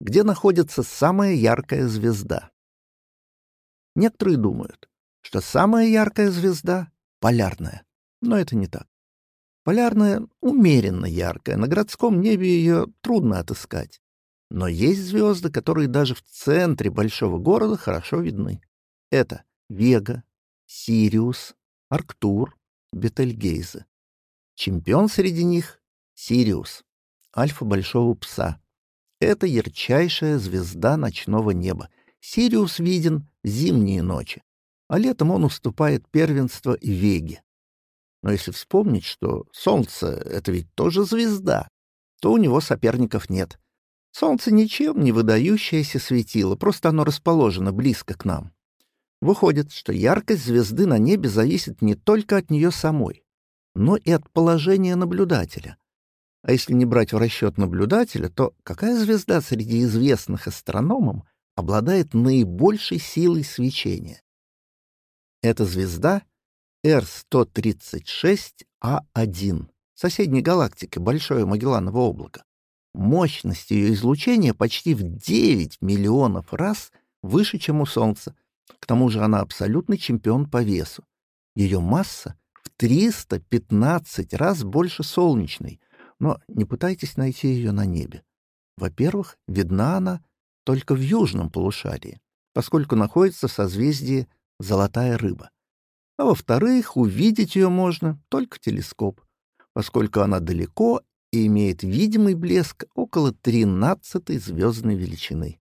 где находится самая яркая звезда. Некоторые думают, что самая яркая звезда — полярная, но это не так. Полярная умеренно яркая, на городском небе ее трудно отыскать. Но есть звезды, которые даже в центре большого города хорошо видны. Это Вега, Сириус, Арктур, Бетельгейзе. Чемпион среди них — Сириус, альфа большого пса. Это ярчайшая звезда ночного неба. Сириус виден зимние ночи, а летом он уступает первенство и Веге. Но если вспомнить, что Солнце — это ведь тоже звезда, то у него соперников нет. Солнце ничем не выдающееся светило, просто оно расположено близко к нам. Выходит, что яркость звезды на небе зависит не только от нее самой, но и от положения наблюдателя. А если не брать в расчет наблюдателя, то какая звезда среди известных астрономам обладает наибольшей силой свечения? Эта звезда R136A1, соседней галактики Большое Магелланово облако. Мощность ее излучения почти в 9 миллионов раз выше, чем у Солнца, к тому же она абсолютный чемпион по весу. Ее масса в 315 раз больше солнечной, но не пытайтесь найти ее на небе. Во-первых, видна она только в южном полушарии, поскольку находится в созвездии Золотая рыба. А во-вторых, увидеть ее можно только телескоп, поскольку она далеко и имеет видимый блеск около 13 звездной величины.